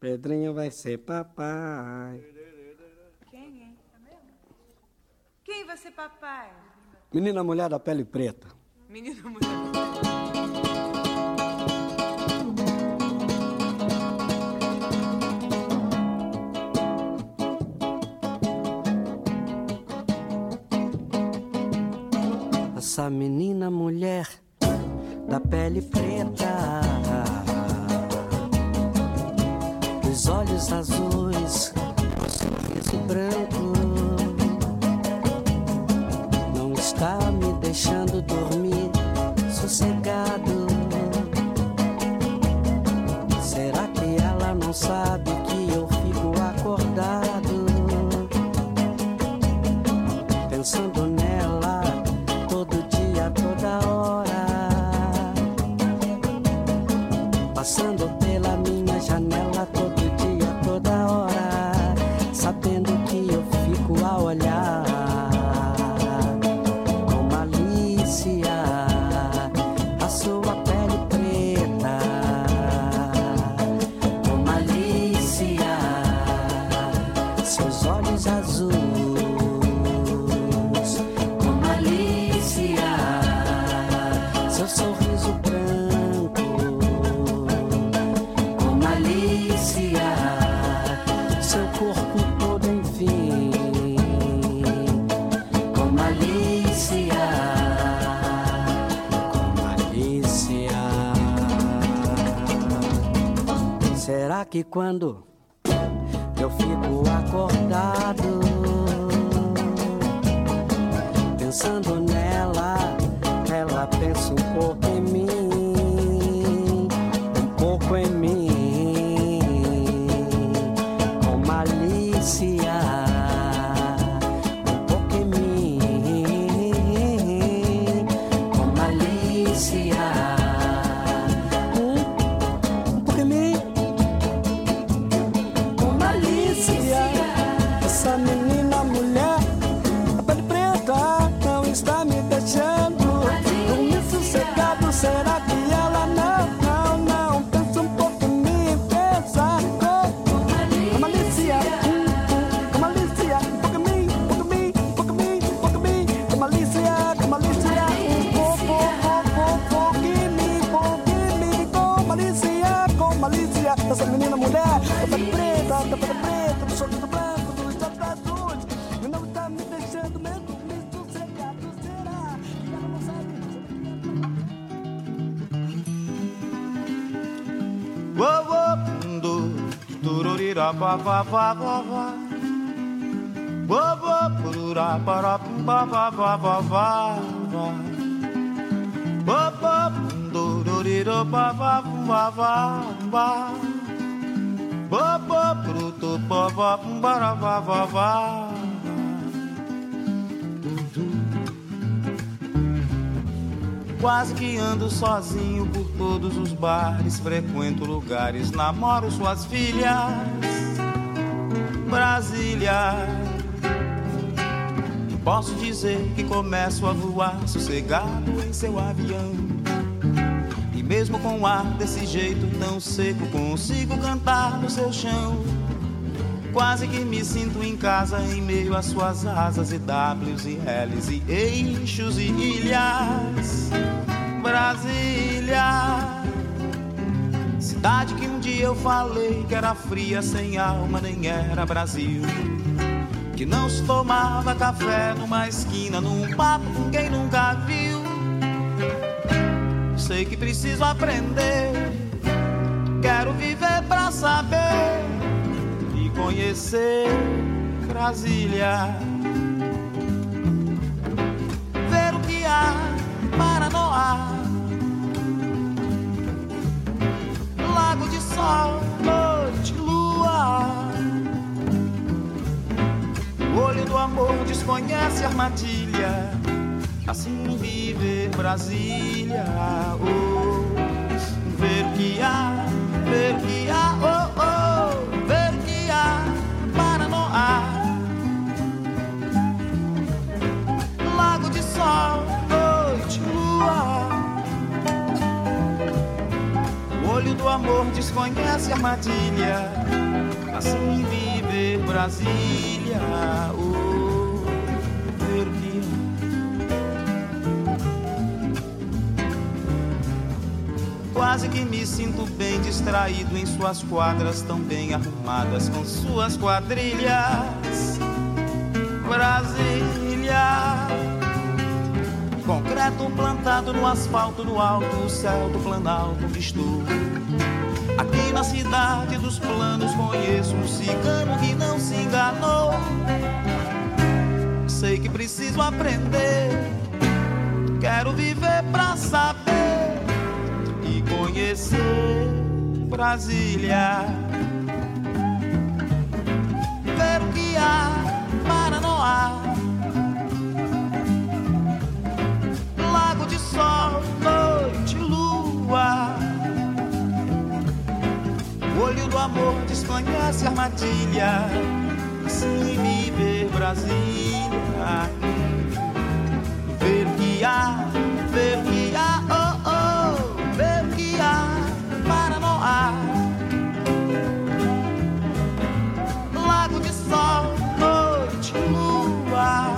Pedrinho vai ser papai. Quem, hein? Quem vai ser papai? Menina mulher da pele preta. Menina mulher. Essa menina mulher da pele preta, dos olhos azuis, sorriso branco, não está me deixando dormir sossegado. Será que ela não sabe que seu corpo todo enfim, com malícia, com malícia. Será que quando eu fico acordado, pensando nela, Tururira ba ba ba ba ba. Ba ba purura ba ra ba ba ba ba ba ba. Ba ba tururira ba ba ba ba ba. Ba ba purutu ba ba ba ra ba ba ba. Quase que ando sozinho por todos os bares, frequento lugares, namoro suas filhas. Brasília. Posso dizer que começo a voar sossegado em seu avião. E mesmo com o ar desse jeito tão seco, consigo cantar no seu chão. Quase que me sinto em casa em meio às suas asas e Ws e Ls e eixos e ilhas. Brasília, cidade que um dia eu falei que era fria, sem alma, nem era Brasil. Que não se tomava café numa esquina, num papo com quem nunca viu. Sei que preciso aprender, quero viver pra saber conhecer Brasília. Ver o que há para Noar. Lago de sol, noite, lua. O olho do amor desconhece armadilha. Assim viver Brasília. Oh, ver o que há, ver o que há, oh, amor desconhece conhece armadilha. Assim viver Brasília. Oh, que Quase que me sinto bem distraído em suas quadras tão bem arrumadas com suas quadrilhas. Brasília. Concreto plantado no asfalto do alto, céu do planalto estou. Na cidade dos planos conheço um cigano que não se enganou. Sei que preciso aprender, quero viver pra saber e conhecer Brasília. Ver o que há para Noá. Lago de sol, olho do amor desconhece armadilha. Assim viver Brasília. Ver que há, ver que há, oh oh, ver que há para Noá. Lago de sol, noite, lua.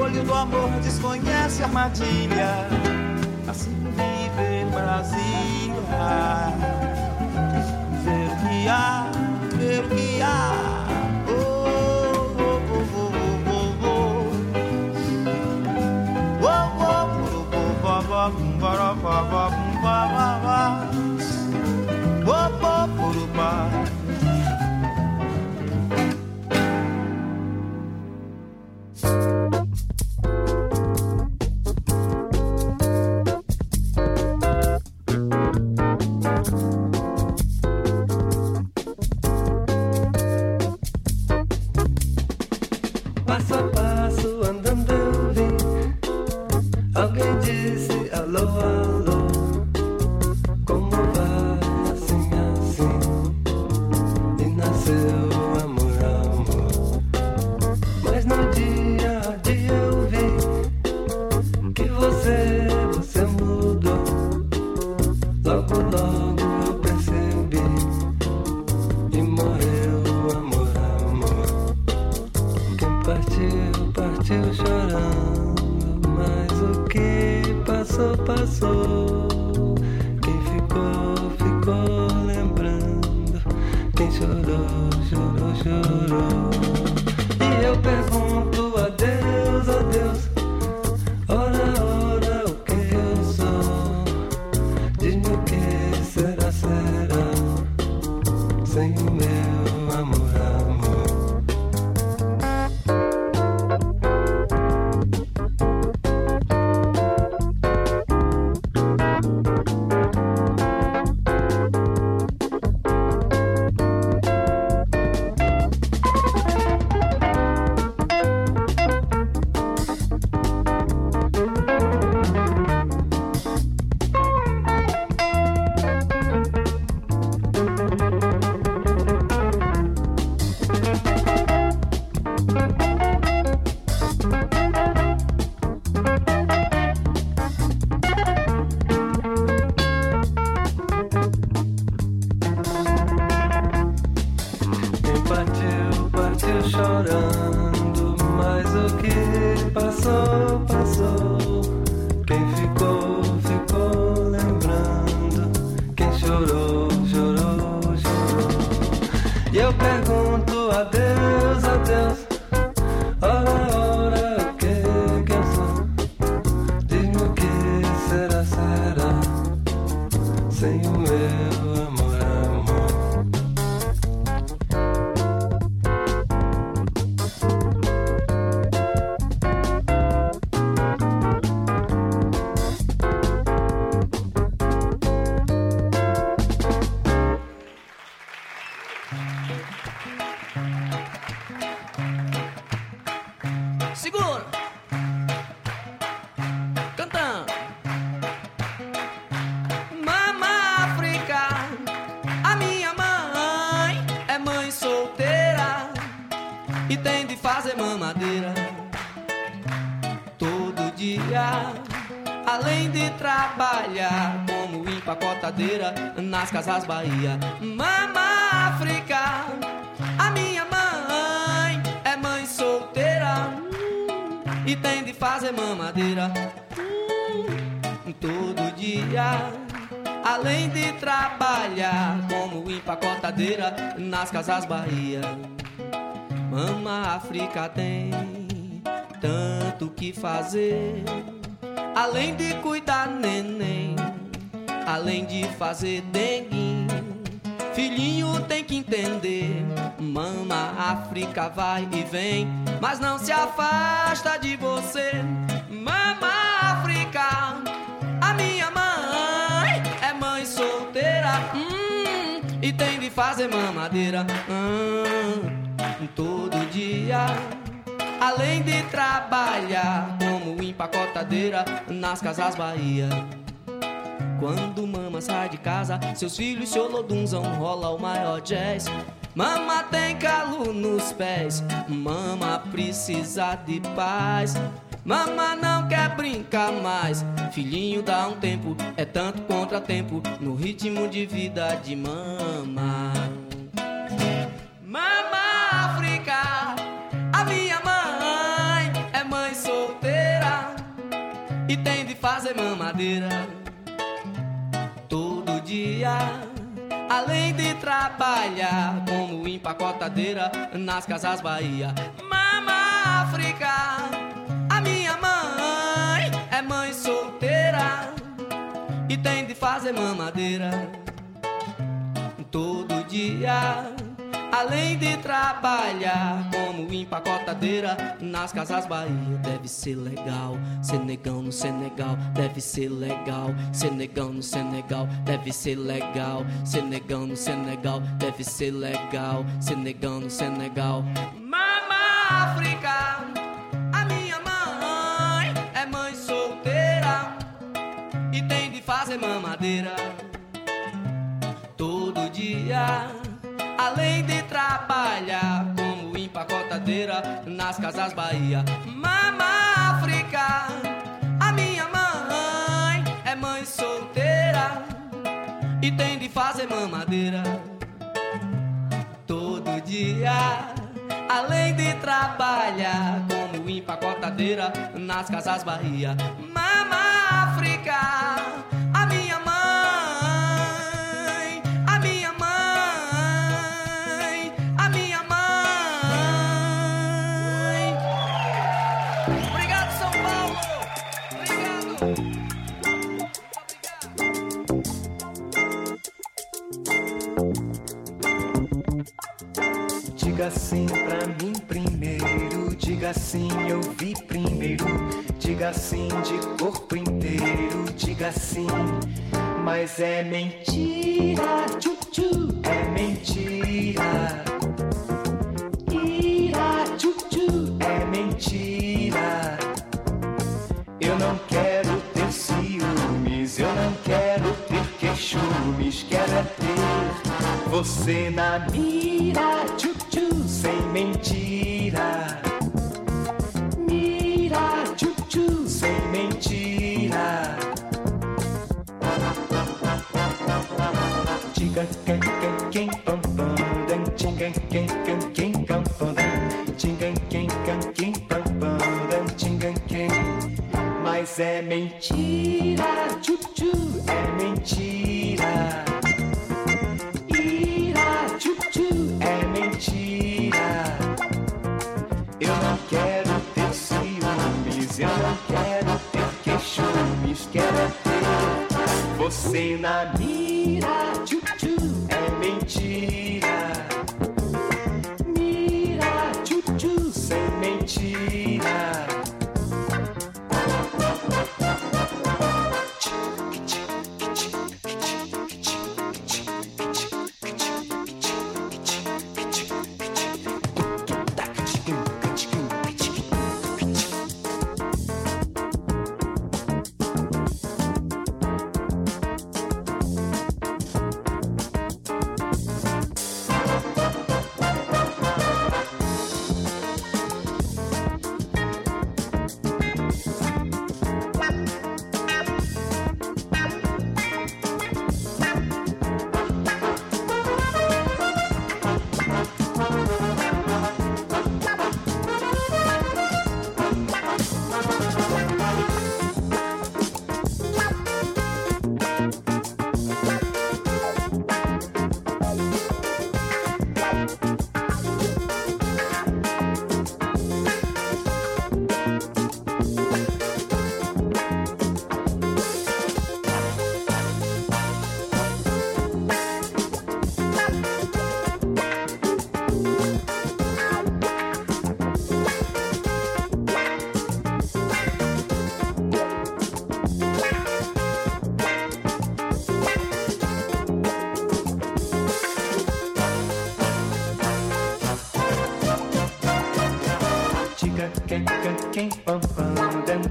Olho do amor desconhece armadilha. Assim viver Brasília. Ver o soul. Eu pergunto a Deus, a Deus. Nas casas Bahia. Mama África, a minha mãe é mãe solteira e tem de fazer mamadeira todo dia. Além de trabalhar como empacotadeira nas casas Bahia. Mama África tem tanto que fazer. Além de cuidar neném, além de fazer dengue. Filhinho tem que entender, mama África vai e vem, mas não se afasta de você. Mama África, a minha mãe é mãe solteira hum, e tem de fazer mamadeira hum, todo dia. Além de trabalhar como empacotadeira nas casas Bahia. Quando mama sai de casa, seus filhos se olodunzam, rola o maior jazz. Mama tem calo nos pés, mama precisa de paz. Mama não quer brincar mais, filhinho dá um tempo, é tanto contratempo no ritmo de vida de mama. Mama África, a minha mãe é mãe solteira e tem de fazer mamadeira Além de trabalhar como empacotadeira nas casas Bahia. Mama África, a minha mãe é mãe solteira e tem de fazer mamadeira todo dia. Além de trabalhar como empacotadeira nas casas Bahia, deve ser legal. Ser negão no Senegal, deve ser legal. Ser negão no Senegal, deve ser legal. Ser negão no Senegal, deve ser legal. Ser negão no Senegal. Mama África, a minha mãe é mãe solteira e tem de fazer mamadeira todo dia. Além de trabalhar como empacotadeira nas casas Bahia. Mama África, a minha mãe é mãe solteira e tem de fazer mamadeira todo dia. Além de trabalhar como empacotadeira nas casas Bahia. Mama África, Diga sim pra mim primeiro, diga sim, eu vi primeiro. Diga sim de corpo inteiro, diga sim, mas é mentira, tchu, tchu, é mentira. Ira, tchu, tchu, é mentira. Eu não quero ter ciúmes, eu não quero ter queixumes, quero é ter você na mira, mentira, tchu, tchu, é mentira. Ira, tchu, tchu, é mentira. Eu não quero ter ciúmes, eu não quero ter queixumes, quero ter você na mira,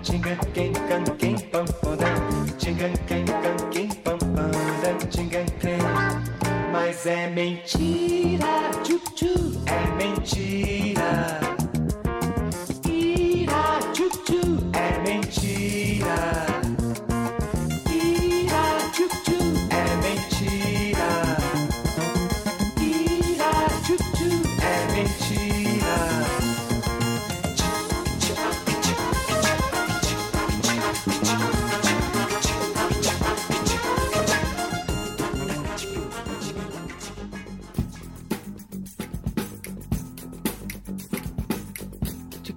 watching.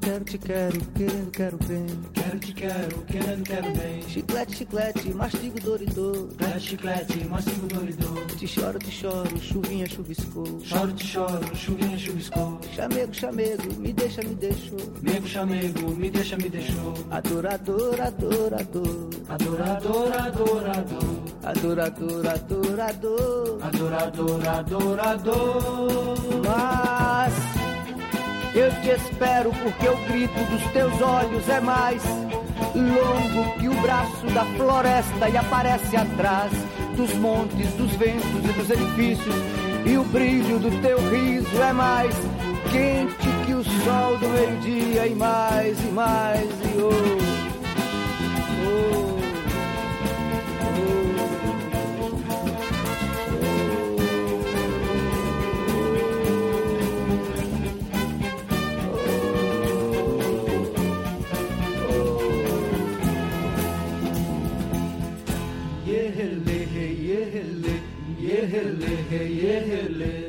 Quero, te quero, querendo, quero bem. Quero te quero, querendo, quero bem. Chiclete, chiclete, mastigo doridor. Chiclete, chiclete, mastigo doridor. Te choro, te choro, chuvinha chuviscou. Choro, te choro, chuvinha chuviscou. Chamego, chamego, me deixa, me deixou. Mego, chamego, me deixa, me deixou. Adorador, adorador. Adorador, adorador. Adorador, adorador. Adorador, adorador. Eu te espero porque o grito dos teus olhos é mais longo que o braço da floresta e aparece atrás dos montes, dos ventos e dos edifícios. E o brilho do teu riso é mais quente que o sol do meio-dia e mais e mais e oh, oh, hele, ye hele.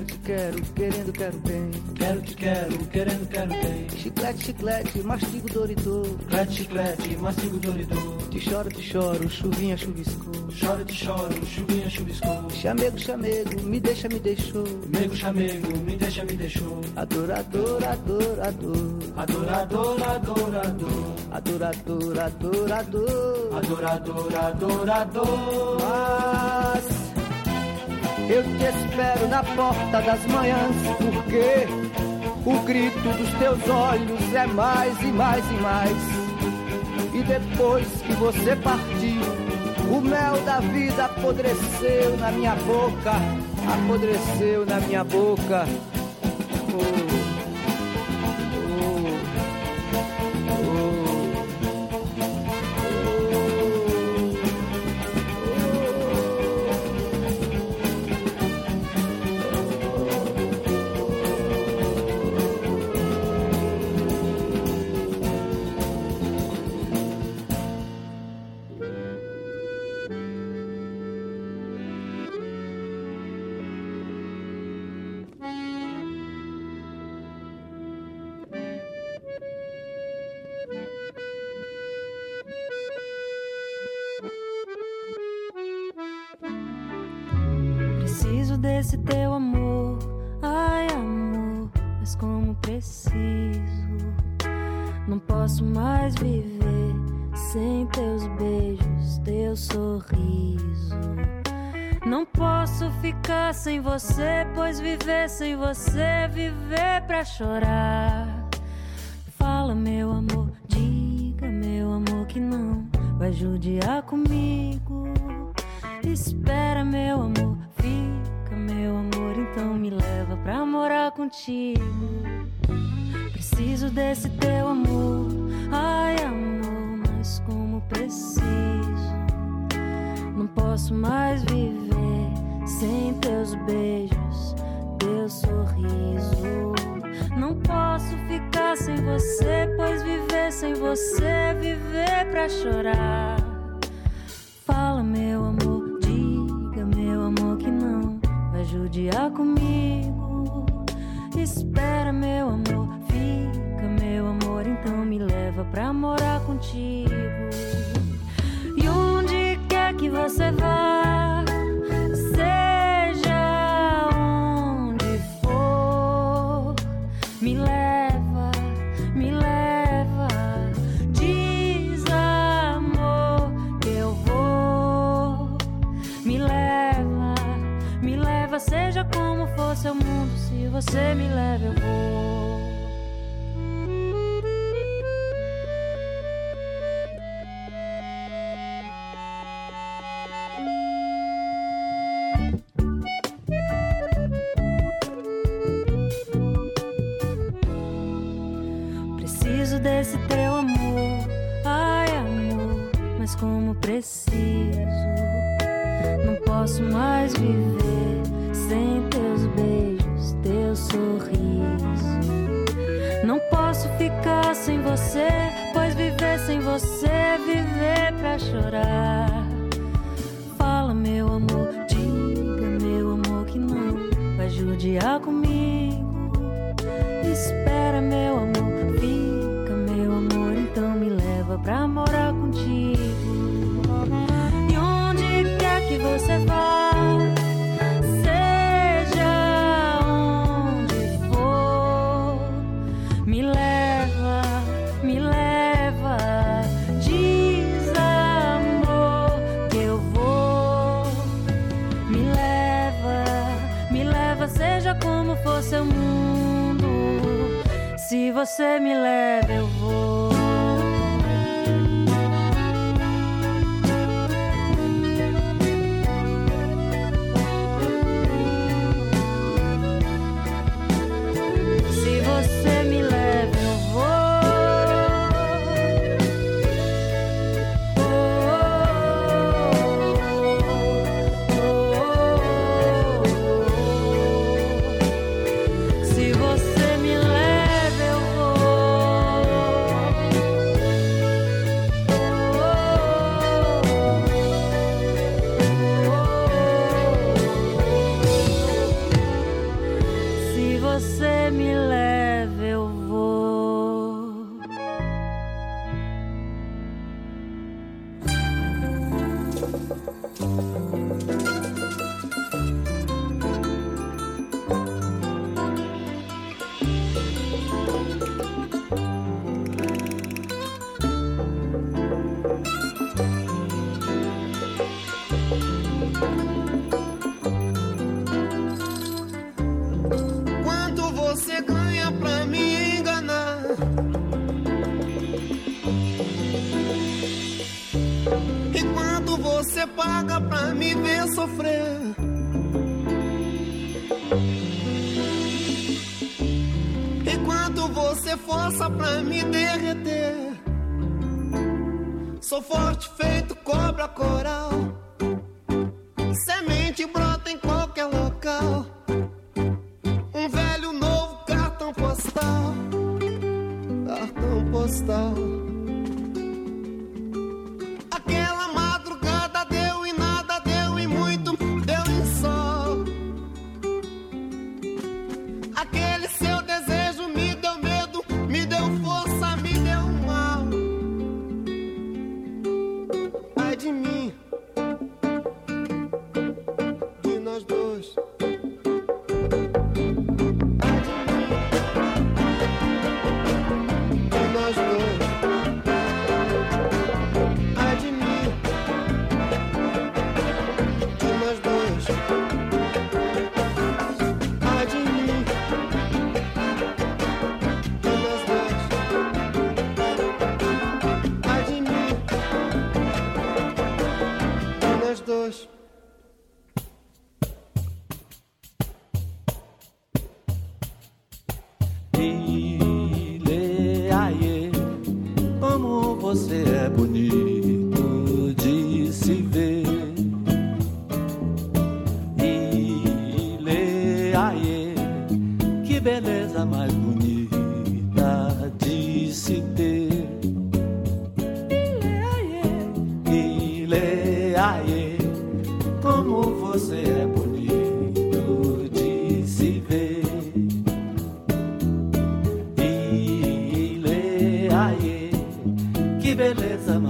Quero, te quero, querendo, quero bem. Quero te quero, querendo, quero bem. Chiclete, chiclete, mastigo doridor. Chiclete, chiclete, mastigo doridor. Te choro, te choro, chuvinha chuviscou. Choro, te choro, chuvinha chuviscou. Chamego, chamego, me deixa, me deixou. Mego, chamego, me deixa, me deixou. Adorador, adorador. Adorador, adorador. Adorador, adorador. Adorador, adorador. Mas eu te espero na porta das manhãs, porque o grito dos teus olhos é mais e mais e mais. E depois que você partiu, o mel da vida apodreceu na minha boca, apodreceu na minha boca. Oh, mais viver sem teus beijos, teu sorriso. Não posso ficar sem você, pois viver sem você é viver pra chorar. Fala, meu amor, diga, meu amor, que não vai judiar comigo. Espera, meu amor, fica, meu amor, então me leva pra morar contigo. Preciso desse teu amor, ai amor, mas como preciso. Não posso mais viver sem teus beijos, teu sorriso. Não posso ficar sem você, pois viver sem você é viver pra chorar. Fala, meu amor, diga, meu amor, que não vai judiar comigo. Espera, meu amor, me leva pra morar contigo. E onde quer que você vá, seja onde for, me leva, me leva. Diz amor que eu vou, me leva, me leva. Seja como for seu mundo, se você me leva, eu vou. posso mais viver sem teus beijos, teu sorriso. Não posso ficar sem você, pois viver sem você é viver pra chorar. Fala, meu amor, diga, meu amor, que não vai judiar Me leva, eu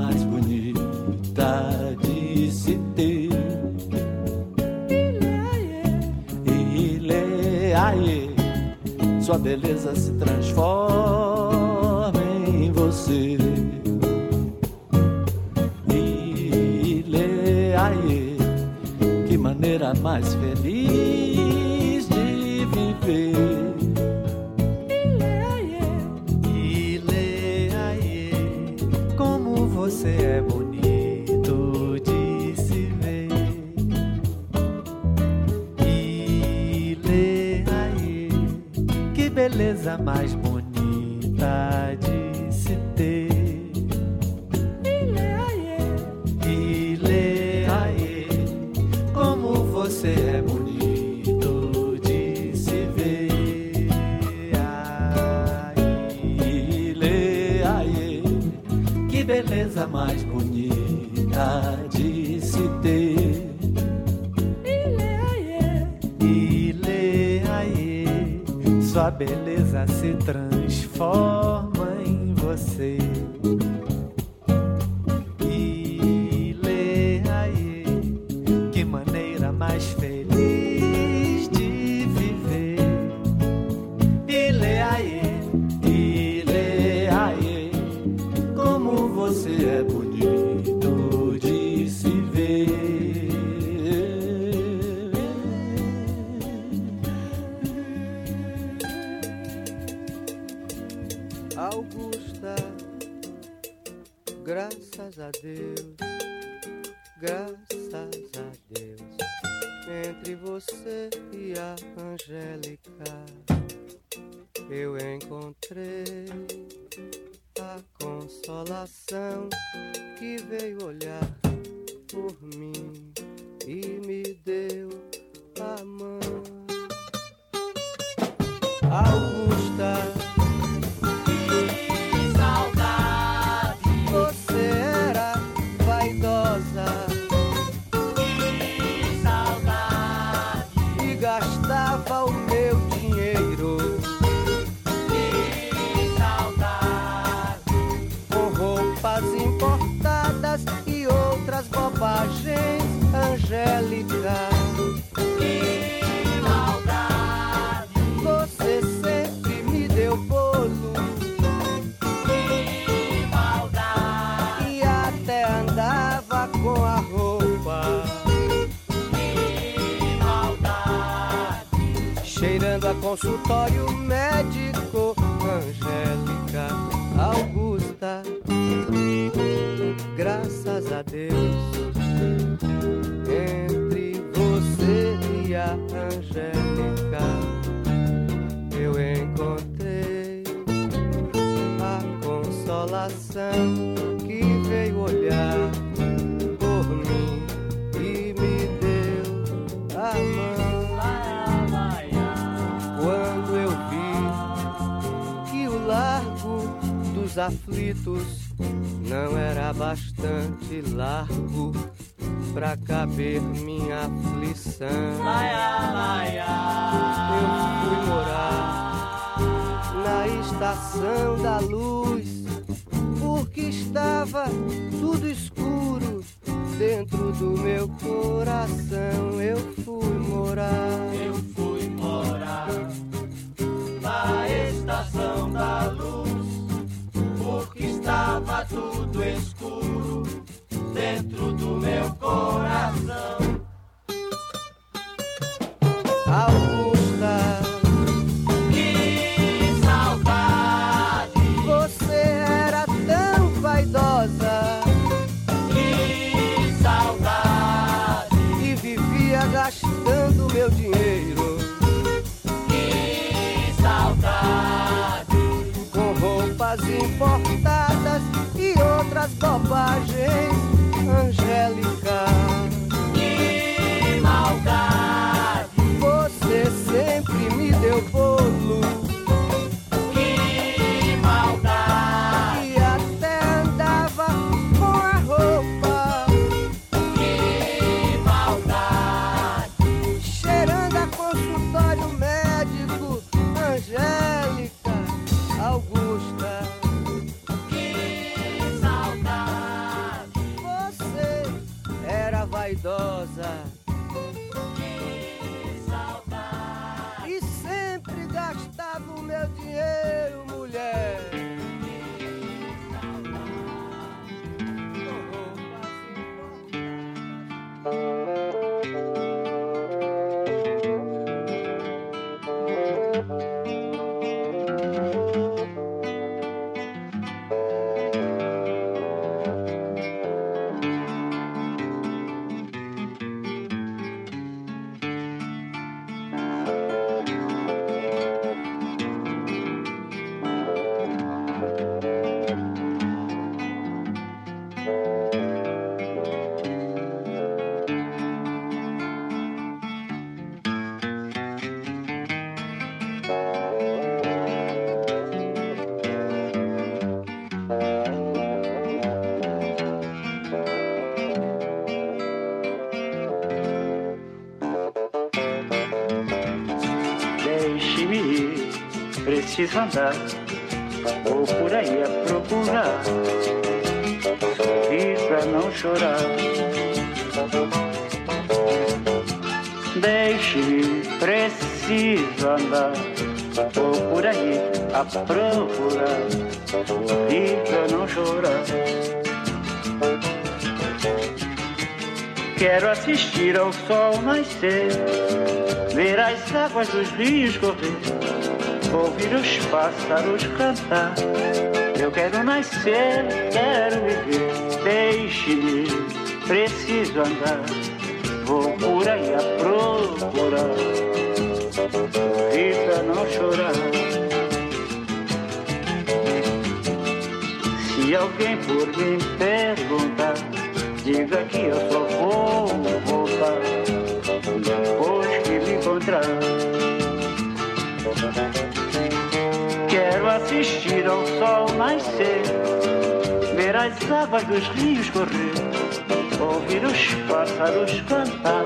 mais bonita de se ter. Ilê, é, é, aie, sua beleza se transforma em você. Ilê é, aie, que maneira mais feliz de viver. Beleza mais bonita de se ter. Ile, aie, como você é bonito de se ver. Ile, aie, que beleza mais bonita beleza se transforma em você. Graças a Deus, entre você e a Angélica, eu encontrei a consolação que veio olhar por mim e me deu a mão. Quando eu vi que o largo dos aflitos não era bastante largo pra caber minha aflição. Eu fui morar na estação da luz, porque estava tudo escuro dentro do meu coração. Eu fui morar. Eu fui morar na estação da luz, porque estava tudo escuro dentro do meu coração. Augusta, preciso andar, vou por aí a procurar, sorrir pra não chorar. Deixe-me, preciso andar, vou por aí a procurar, sorrir pra não chorar. Quero assistir ao sol nascer, ver as águas dos rios correr, ouvir os pássaros cantar. Eu quero nascer, quero viver, deixe-me, preciso andar. Vou por aí a procurar, pra não chorar. Se alguém por mim perguntar, diga que eu só vou voltar depois que me encontrar. Quero assistir ao sol nascer, ver as águas dos rios correr, ouvir os pássaros cantar.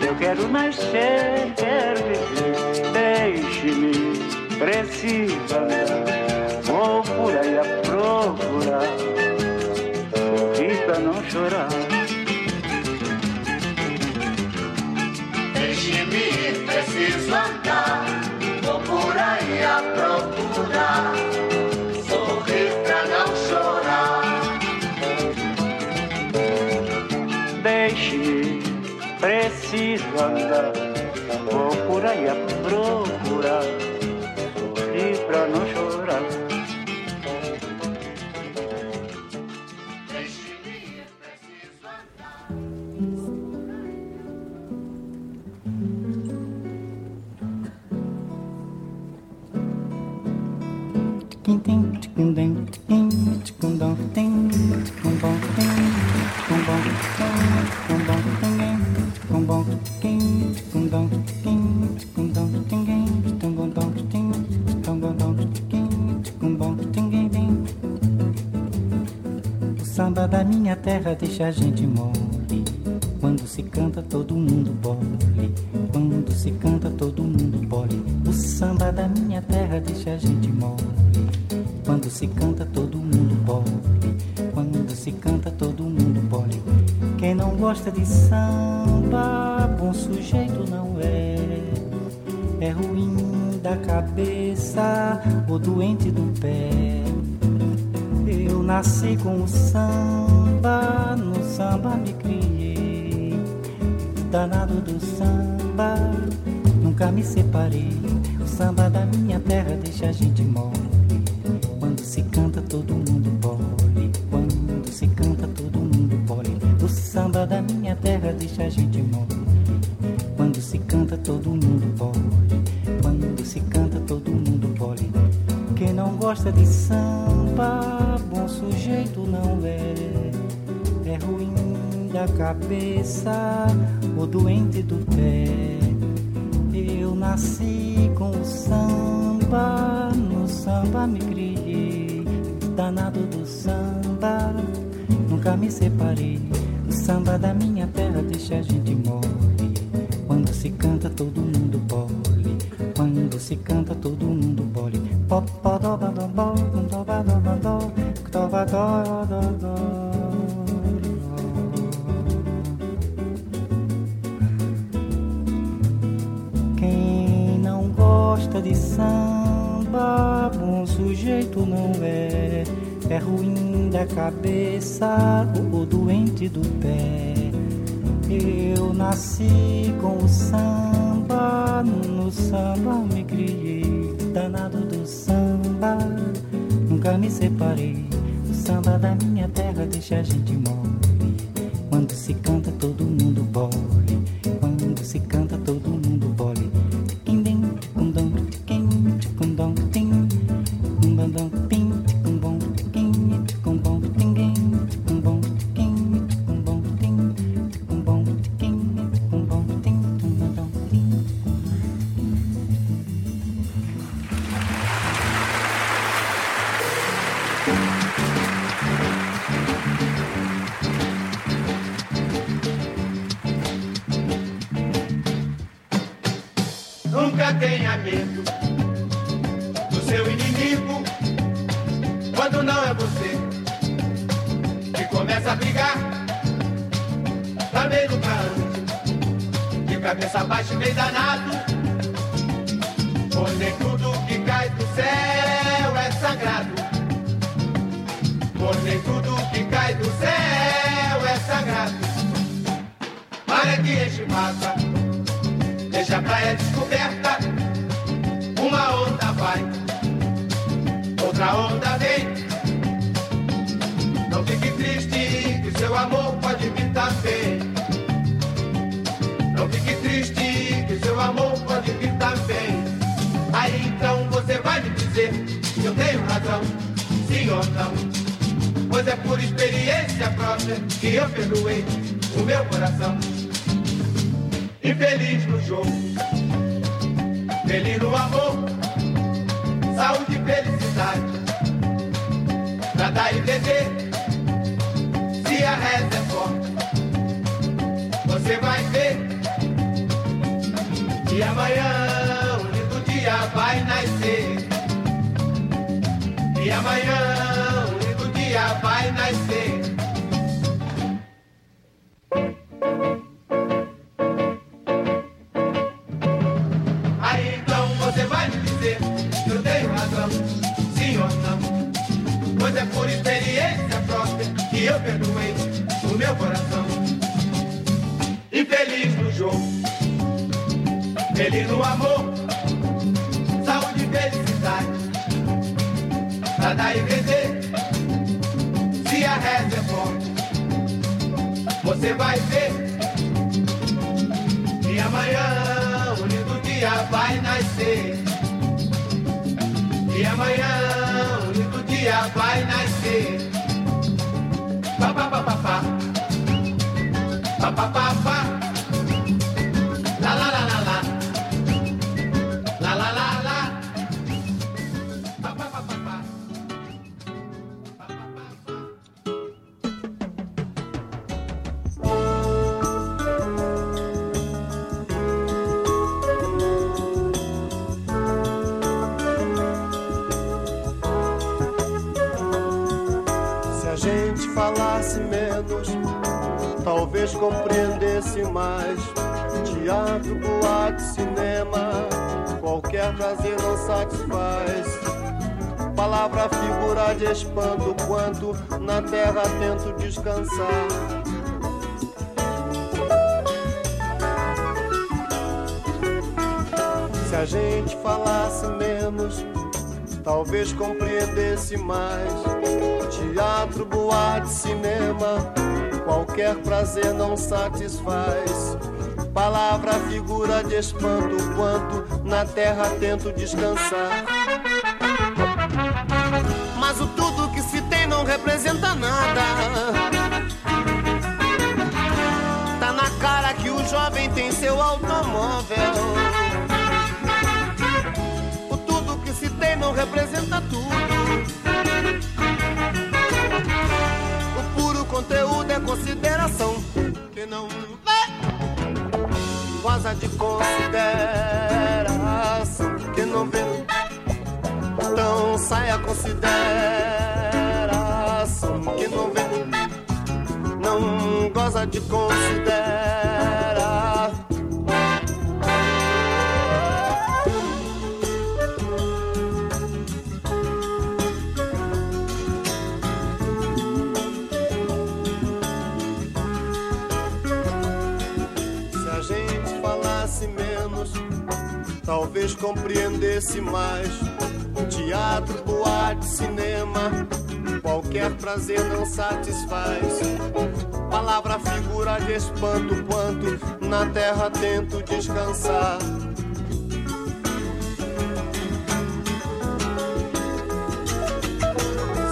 Eu quero nascer, quero viver, deixe-me, preciso andar. Vou por aí a procurar, sorrir pra não chorar. Deixe-me preciso andar. Deixa a gente mole. Quando se canta, todo mundo Danado do samba, nunca me separei. O samba da minha terra deixa a gente mole. Quando se canta, todo mundo bole. Quando se canta, todo mundo bole. O samba da minha terra deixa a gente mole. Quando se canta, todo mundo bole. Quando se canta, todo mundo bole. Quem não gosta de samba, bom sujeito não é. É ruim da cabeça ou doente do pé. Eu nasci com o samba, no samba me criei. Danado do samba, nunca me separei. O samba da minha terra deixa a gente mole. Quando se canta, todo mundo canta, todo mundo bole. Coração. Infeliz no jogo, feliz no amor, saúde e felicidade. Pra dar e vender, se a reza é forte, você vai ver que amanhã um lindo dia vai nascer. E amanhã talvez compreendesse mais. Teatro, boate, cinema, qualquer prazer não satisfaz. Palavra, figura de espanto, quanto na terra tento descansar. Se a gente falasse menos, talvez compreendesse mais. Teatro, boate, cinema, qualquer prazer não satisfaz. Palavra, figura de espanto, quanto na terra tento descansar. Mas o tudo que se tem não representa nada. Tá na cara que o jovem tem seu automóvel. O tudo que se tem não representa tudo. Consideração. Que não goza de consideração. Que não vê, então sai a consideração. Que não vê, não goza de considerar. Talvez compreendesse mais. Teatro, boate, cinema, qualquer prazer não satisfaz. Palavra, figura de espanto, quanto na terra tento descansar.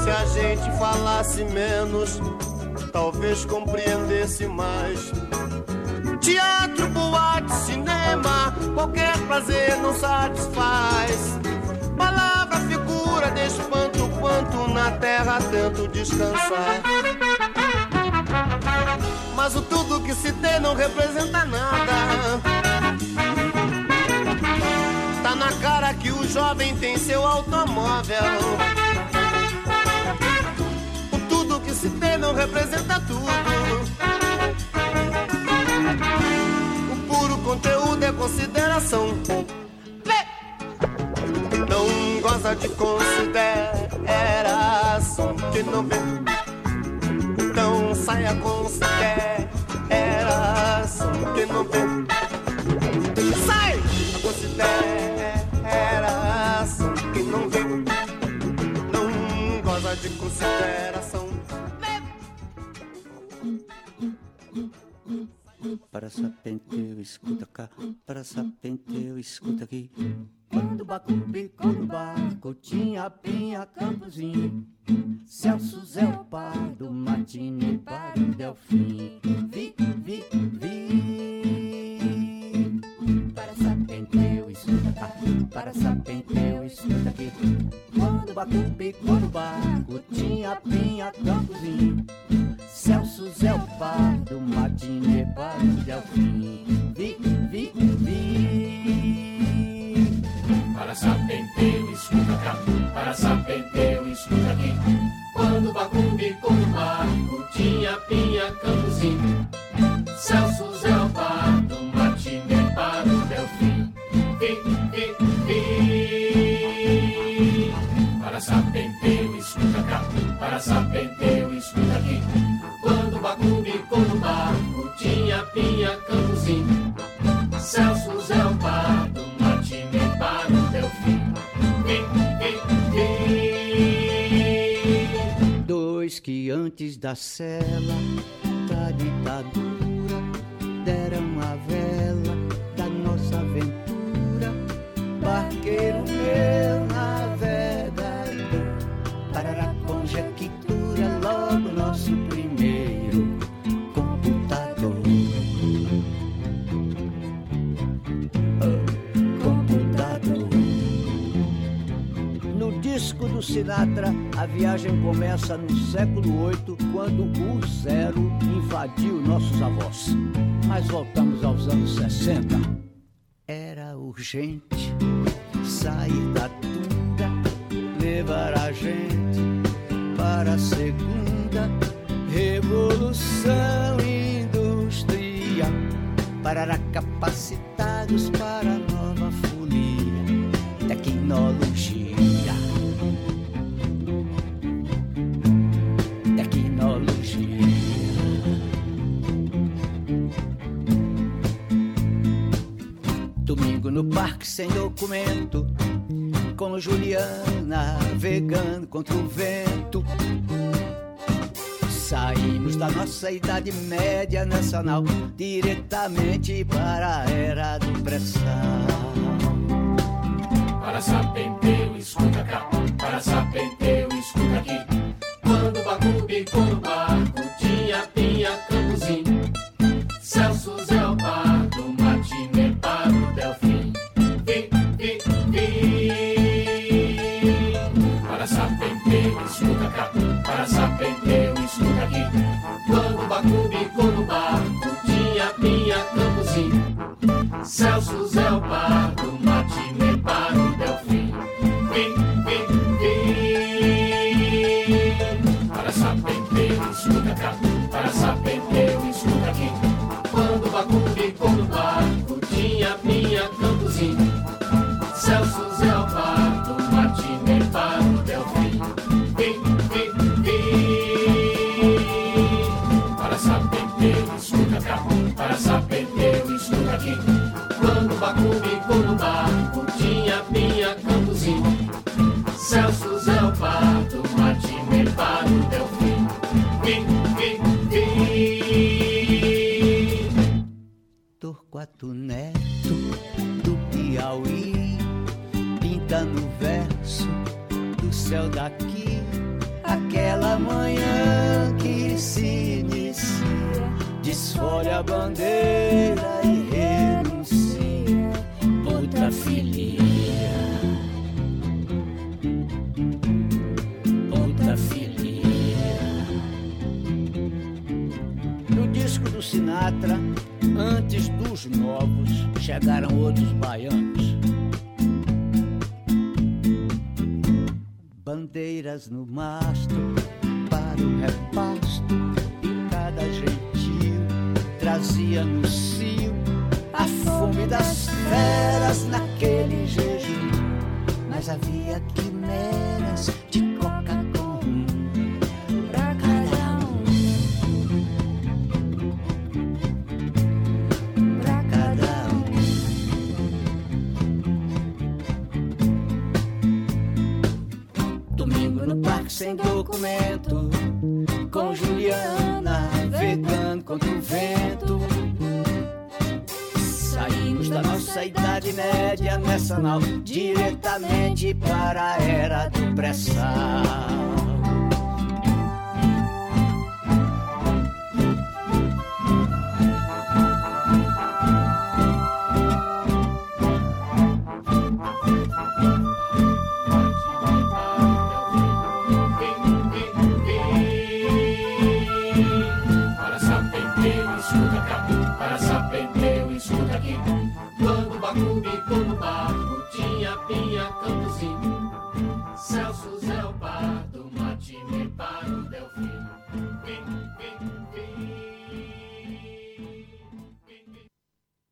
Se a gente falasse menos, talvez compreendesse mais. Teatro, boate, qualquer prazer não satisfaz. Palavra, figura de espanto, quanto na terra tento descansar. Mas o tudo que se tem não representa nada. Tá na cara que o jovem tem seu automóvel. O tudo que se ter não representa tudo. Consideração. Não gosta de consideração que não vê. Então saia consideração que não vê. Cá, para sapenteu, escuta aqui. Quando o Bacu picou no barco, tinha Pinha Campozinho, Celso Zé o Pardo, Matine para o Delfim. Vi, vi, vi. Para sapenteu, escuta cá, para sapenteu, escuta aqui. Quando o Bacu picou no barco, tinha Pinha Campozinho, Celso Zé o Pardo, para o Delfim. Vi, vi, vi. Para sapenteu, escuta cá, para sapenteu, escuta aqui. Quando o Bacum bicou no barco, tinha Pinha Campozinho, Celso Zé Alpardo, Martinê para o Delfim. Vi, vi, vi. Para sapenteu, escuta cá, para sapenteu, escuta aqui. Barco, tinha Pinha Campozinho, Celso Zé Alpardo, Martinê para o vi, vi. Dois que antes da cela da ditadura deram a vela disco do Sinatra, a viagem começa no século VIII, quando o zero invadiu nossos avós. Mas voltamos aos anos 60. Era urgente sair da tunda, levar a gente para a segunda revolução industrial. Para capacitados para no parque sem documento, com Juliana navegando contra o vento. Saímos da nossa idade média nacional diretamente para a era do pré-sal. Para sapenteu, escuta cá, para sapenteu, escuta aqui. Quando o Bacu bicou no barco, tinha Pinha Campozinho, chegaram outros baianos. Bandeiras no mastro para para o repasto e cada gentil trazia no cio a fome das feras naquele jejum. Mas havia quimeras de sem documento, com Juliana vegando contra o vento. Saímos da nossa idade média nessa nau diretamente para a era do pré-sal. Pinha, campozinho. Celso